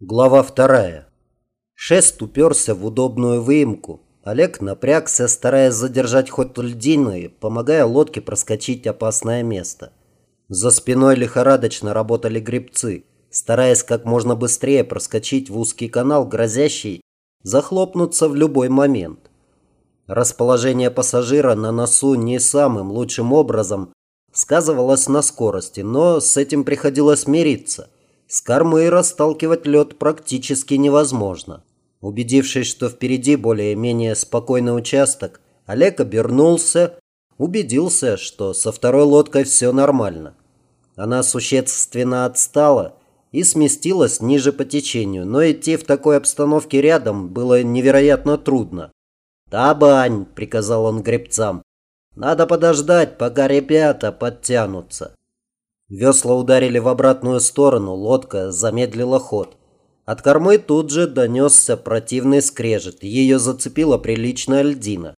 Глава вторая. Шест уперся в удобную выемку. Олег напрягся, стараясь задержать ход льдины, помогая лодке проскочить опасное место. За спиной лихорадочно работали гребцы, стараясь как можно быстрее проскочить в узкий канал, грозящий захлопнуться в любой момент. Расположение пассажира на носу не самым лучшим образом сказывалось на скорости, но с этим приходилось мириться – с кормы расталкивать лед практически невозможно. Убедившись, что впереди более-менее спокойный участок, Олег обернулся, убедился, что со второй лодкой все нормально. Она существенно отстала и сместилась ниже по течению, но идти в такой обстановке рядом было невероятно трудно. «Табань!» – приказал он гребцам. «Надо подождать, пока ребята подтянутся». Весла ударили в обратную сторону, лодка замедлила ход. От кормы тут же донесся противный скрежет, ее зацепила приличная льдина.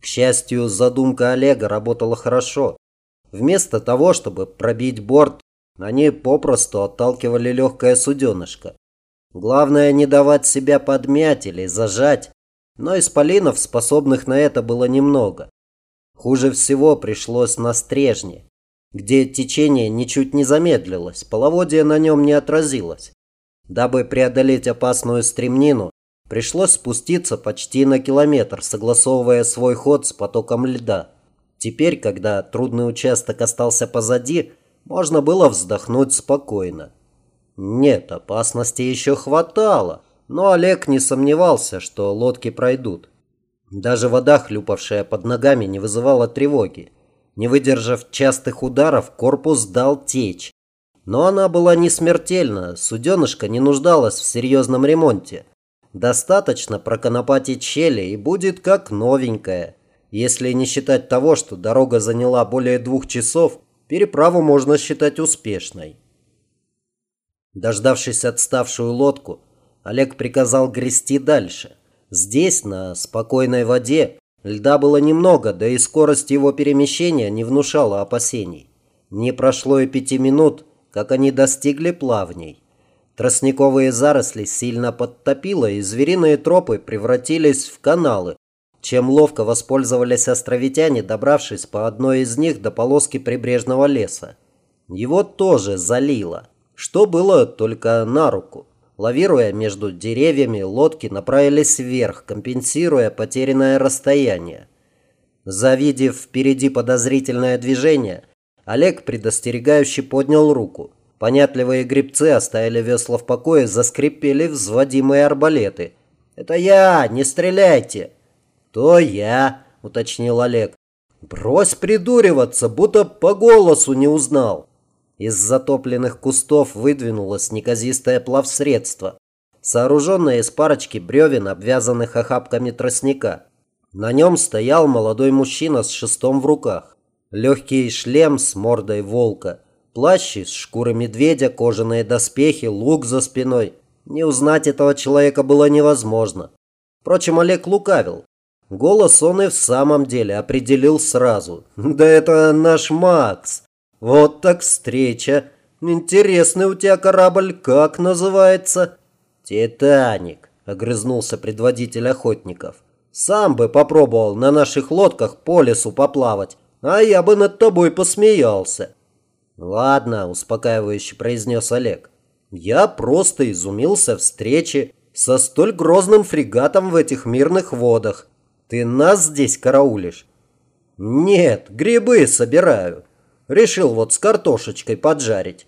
К счастью, задумка Олега работала хорошо. Вместо того, чтобы пробить борт, они попросту отталкивали легкое суденышко. Главное не давать себя подмять или зажать, но исполинов, способных на это, было немного. Хуже всего пришлось на стрежне где течение ничуть не замедлилось, половодье на нем не отразилось. Дабы преодолеть опасную стремнину, пришлось спуститься почти на километр, согласовывая свой ход с потоком льда. Теперь, когда трудный участок остался позади, можно было вздохнуть спокойно. Нет, опасности еще хватало, но Олег не сомневался, что лодки пройдут. Даже вода, хлюпавшая под ногами, не вызывала тревоги. Не выдержав частых ударов, корпус дал течь. Но она была не смертельна, суденышко не нуждалось в серьезном ремонте. Достаточно проконопатить щели и будет как новенькая. Если не считать того, что дорога заняла более двух часов, переправу можно считать успешной. Дождавшись отставшую лодку, Олег приказал грести дальше. Здесь, на спокойной воде, Льда было немного, да и скорость его перемещения не внушала опасений. Не прошло и пяти минут, как они достигли плавней. Тростниковые заросли сильно подтопило, и звериные тропы превратились в каналы, чем ловко воспользовались островитяне, добравшись по одной из них до полоски прибрежного леса. Его тоже залило, что было только на руку. Лавируя между деревьями, лодки направились вверх, компенсируя потерянное расстояние. Завидев впереди подозрительное движение, Олег предостерегающе поднял руку. Понятливые гребцы оставили весла в покое, заскрипели взводимые арбалеты. «Это я! Не стреляйте!» «То я!» – уточнил Олег. «Брось придуриваться, будто по голосу не узнал!» Из затопленных кустов выдвинулось неказистое плавсредство, сооруженное из парочки бревен, обвязанных охапками тростника. На нем стоял молодой мужчина с шестом в руках. Легкий шлем с мордой волка, плащ из шкуры медведя, кожаные доспехи, лук за спиной. Не узнать этого человека было невозможно. Впрочем, Олег лукавил. Голос он и в самом деле определил сразу. «Да это наш Макс!» Вот так встреча. Интересный у тебя корабль, как называется? Титаник, огрызнулся предводитель охотников. Сам бы попробовал на наших лодках по лесу поплавать, а я бы над тобой посмеялся. Ладно, успокаивающе произнес Олег. Я просто изумился встрече со столь грозным фрегатом в этих мирных водах. Ты нас здесь караулишь? Нет, грибы собираю. Решил вот с картошечкой поджарить.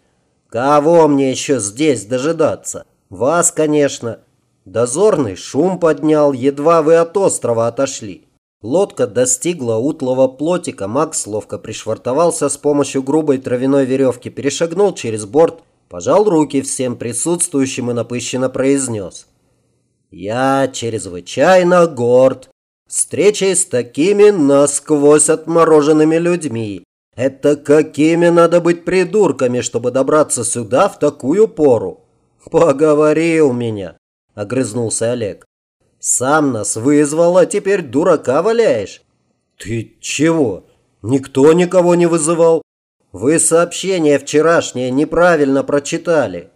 Кого мне еще здесь дожидаться? Вас, конечно. Дозорный шум поднял, едва вы от острова отошли. Лодка достигла утлого плотика, Макс ловко пришвартовался с помощью грубой травяной веревки, перешагнул через борт, пожал руки всем присутствующим и напыщенно произнес. «Я чрезвычайно горд встречей с такими насквозь отмороженными людьми. Это какими надо быть придурками, чтобы добраться сюда в такую пору? Поговорил меня, огрызнулся Олег. Сам нас вызвал, а теперь дурака валяешь. Ты чего? Никто никого не вызывал. Вы сообщение вчерашнее неправильно прочитали.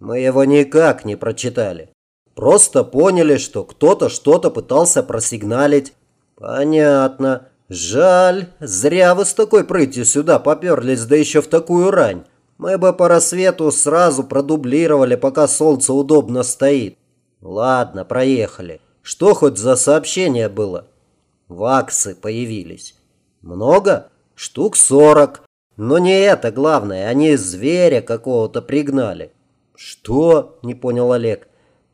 Мы его никак не прочитали. Просто поняли, что кто-то что-то пытался просигналить. Понятно. Жаль, зря вы с такой прытью сюда поперлись, да еще в такую рань. Мы бы по рассвету сразу продублировали, пока солнце удобно стоит. Ладно, проехали. Что хоть за сообщение было? Ваксы появились. Много? Штук сорок. Но не это главное, они зверя какого-то пригнали. Что? Не понял Олег.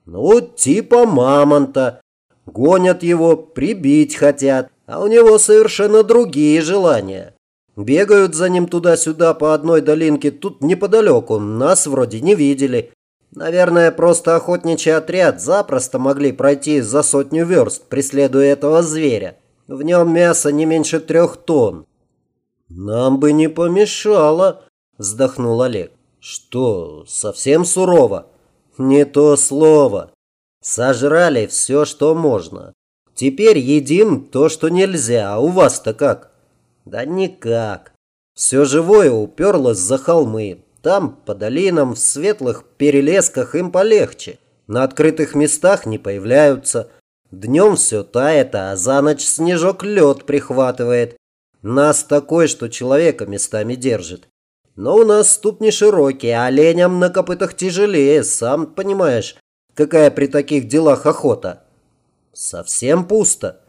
Ну, типа мамонта. Гонят его, прибить хотят, а у него совершенно другие желания. Бегают за ним туда-сюда по одной долинке, тут неподалеку, нас вроде не видели. Наверное, просто охотничий отряд запросто могли пройти за сотню верст, преследуя этого зверя. В нем мясо не меньше трех тонн. «Нам бы не помешало», – вздохнул Олег. «Что, совсем сурово?» «Не то слово. Сожрали все, что можно. Теперь едим то, что нельзя. А у вас-то как?» «Да никак. Все живое уперлось за холмы. Там, по долинам, в светлых перелесках им полегче. На открытых местах не появляются. Днем все тает, а за ночь снежок лед прихватывает. Нас такой, что человека местами держит. Но у нас ступни широкие, а оленям на копытах тяжелее, сам понимаешь, какая при таких делах охота. Совсем пусто.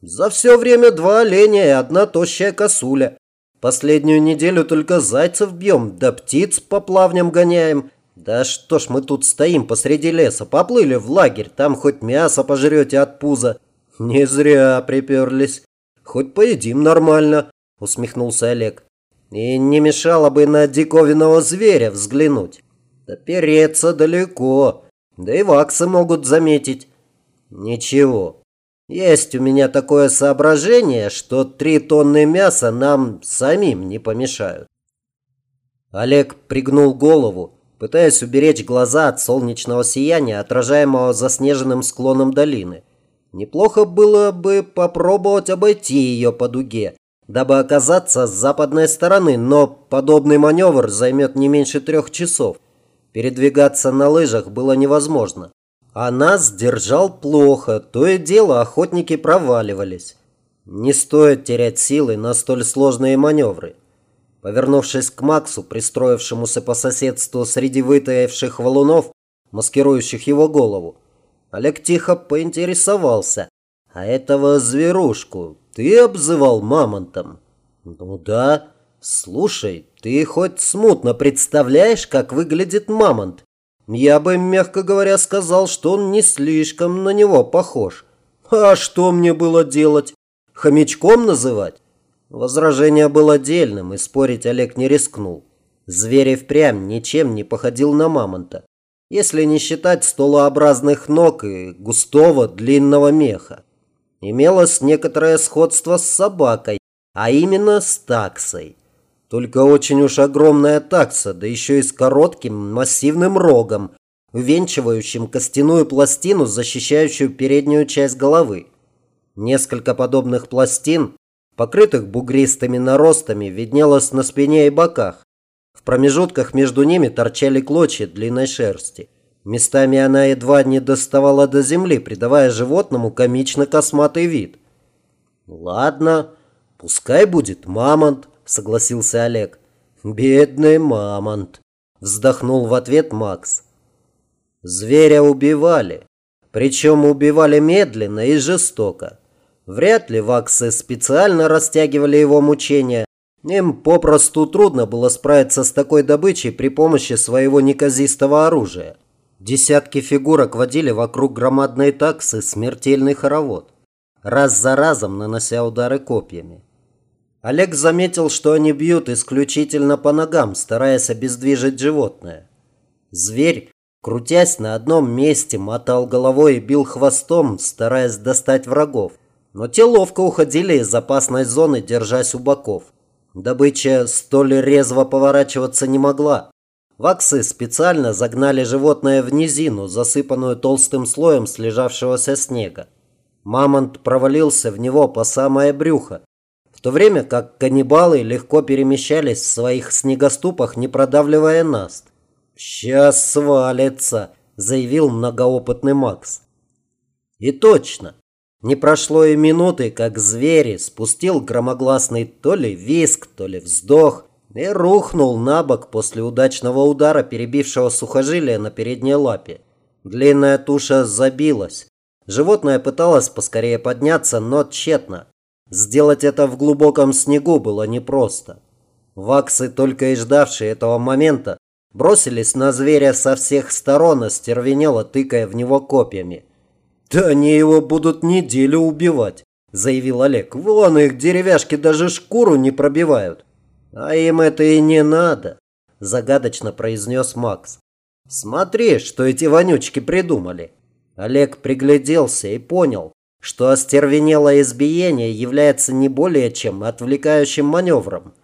За все время два оленя и одна тощая косуля. Последнюю неделю только зайцев бьем, да птиц по плавням гоняем. Да что ж мы тут стоим посреди леса, поплыли в лагерь, там хоть мясо пожрете от пуза. Не зря приперлись. Хоть поедим нормально, усмехнулся Олег. И не мешало бы на диковинного зверя взглянуть. Да переться далеко, да и ваксы могут заметить. Ничего, есть у меня такое соображение, что три тонны мяса нам самим не помешают. Олег пригнул голову, пытаясь уберечь глаза от солнечного сияния, отражаемого заснеженным склоном долины. Неплохо было бы попробовать обойти ее по дуге, дабы оказаться с западной стороны, но подобный маневр займет не меньше трех часов. Передвигаться на лыжах было невозможно. А нас держал плохо, то и дело охотники проваливались. Не стоит терять силы на столь сложные маневры. Повернувшись к Максу, пристроившемуся по соседству среди вытаявших валунов, маскирующих его голову, Олег тихо поинтересовался. «А этого зверушку ты обзывал мамонтом?» «Ну да. Слушай, ты хоть смутно представляешь, как выглядит мамонт? Я бы, мягко говоря, сказал, что он не слишком на него похож. А что мне было делать? Хомячком называть?» Возражение было дельным, и спорить Олег не рискнул. Зверь и впрямь ничем не походил на мамонта если не считать столообразных ног и густого длинного меха. Имелось некоторое сходство с собакой, а именно с таксой. Только очень уж огромная такса, да еще и с коротким массивным рогом, увенчивающим костяную пластину, защищающую переднюю часть головы. Несколько подобных пластин, покрытых бугристыми наростами, виднелось на спине и боках. В промежутках между ними торчали клочья длинной шерсти. Местами она едва не доставала до земли, придавая животному комично-косматый вид. «Ладно, пускай будет мамонт», — согласился Олег. «Бедный мамонт», — вздохнул в ответ Макс. Зверя убивали, причем убивали медленно и жестоко. Вряд ли ваксы специально растягивали его мучения, им попросту трудно было справиться с такой добычей при помощи своего неказистого оружия. Десятки фигурок водили вокруг громадной таксы смертельный хоровод, раз за разом нанося удары копьями. Олег заметил, что они бьют исключительно по ногам, стараясь обездвижить животное. Зверь, крутясь на одном месте, мотал головой и бил хвостом, стараясь достать врагов. Но те ловко уходили из опасной зоны, держась у боков. Добыча столь резво поворачиваться не могла. Ваксы специально загнали животное в низину, засыпанную толстым слоем слежавшегося снега. Мамонт провалился в него по самое брюхо, то время как каннибалы легко перемещались в своих снегоступах, не продавливая наст. «Сейчас свалится», – заявил многоопытный Макс. И точно. Не прошло и минуты, как звери спустил громогласный то ли виск, то ли вздох и рухнул на бок после удачного удара, перебившего сухожилие на передней лапе. Длинная туша забилась. Животное пыталось поскорее подняться, но тщетно. Сделать это в глубоком снегу было непросто. Ваксы, только и ждавшие этого момента, бросились на зверя со всех сторон, остервенело тыкая в него копьями. «Да они его будут неделю убивать», – заявил Олег. «Вон их деревяшки даже шкуру не пробивают». «А им это и не надо», – загадочно произнес Макс. «Смотри, что эти вонючки придумали». Олег пригляделся и понял, что остервенелое избиение является не более чем отвлекающим маневром.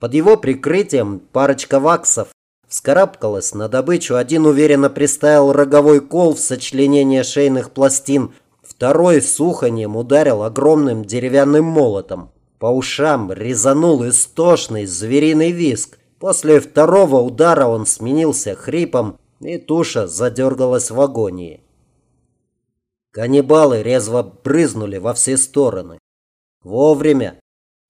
Под его прикрытием парочка ваксов Вскарабкалась на добычу, один уверенно приставил роговой кол в сочленение шейных пластин, второй суханьем ударил огромным деревянным молотом. По ушам резанул истошный звериный виск. После второго удара он сменился хрипом, и туша задергалась в агонии. Каннибалы резво брызнули во все стороны. Вовремя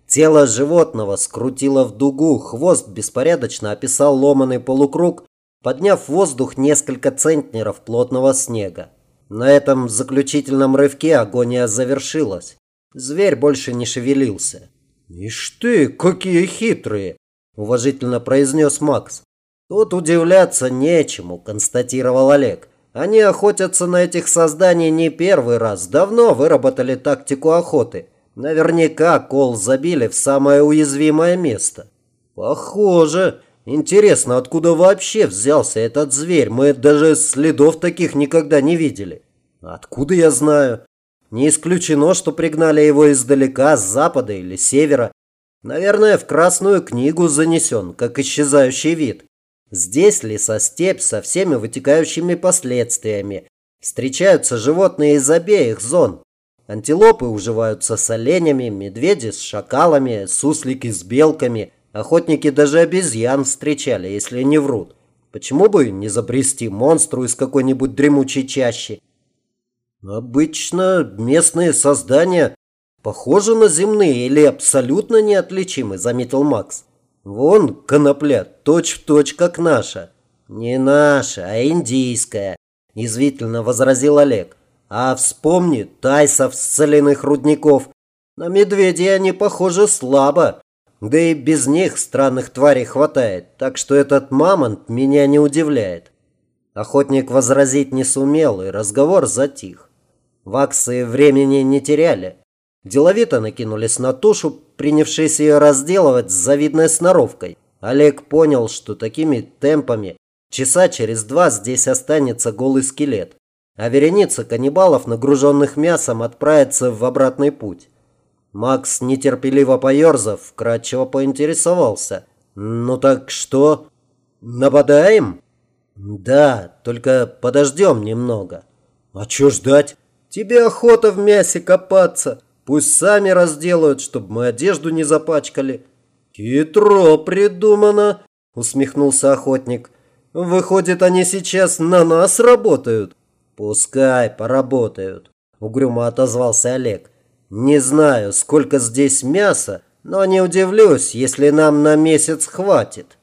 Тело животного скрутило в дугу, хвост беспорядочно описал ломаный полукруг, подняв в воздух несколько центнеров плотного снега. На этом заключительном рывке агония завершилась. Зверь больше не шевелился. «Ишь ты, какие хитрые!» – уважительно произнес Макс. «Тут удивляться нечему», – констатировал Олег. «Они охотятся на этих созданий не первый раз, давно выработали тактику охоты». Наверняка кол забили в самое уязвимое место. Похоже. Интересно, откуда вообще взялся этот зверь? Мы даже следов таких никогда не видели. Откуда я знаю? Не исключено, что пригнали его издалека, с запада или севера. Наверное, в Красную книгу занесен, как исчезающий вид. Здесь лесостепь со всеми вытекающими последствиями. Встречаются животные из обеих зон. Антилопы уживаются с оленями, медведи с шакалами, суслики с белками. Охотники даже обезьян встречали, если не врут. Почему бы не забрести монстру из какой-нибудь дремучей чащи? Обычно местные создания похожи на земные или абсолютно неотличимы, заметил Макс. Вон конопля, точь-в-точь, точь, как наша. Не наша, а индийская, язвительно возразил Олег. А вспомни тайсов с соляных рудников. На медведей они похожи слабо. Да и без них странных тварей хватает, так что этот мамонт меня не удивляет. Охотник возразить не сумел, и разговор затих. Ваксы времени не теряли. Деловито накинулись на тушу, принявшись ее разделывать с завидной сноровкой. Олег понял, что такими темпами часа через два здесь останется голый скелет а вереница каннибалов, нагруженных мясом, отправится в обратный путь. Макс, нетерпеливо поерзав, вкратчиво поинтересовался. «Ну так что? Нападаем?» «Да, только подождем немного». «А чё ждать? Тебе охота в мясе копаться. Пусть сами разделают, чтобы мы одежду не запачкали». «Хитро придумано», — усмехнулся охотник. «Выходит, они сейчас на нас работают?» «Пускай поработают», – угрюмо отозвался Олег. «Не знаю, сколько здесь мяса, но не удивлюсь, если нам на месяц хватит».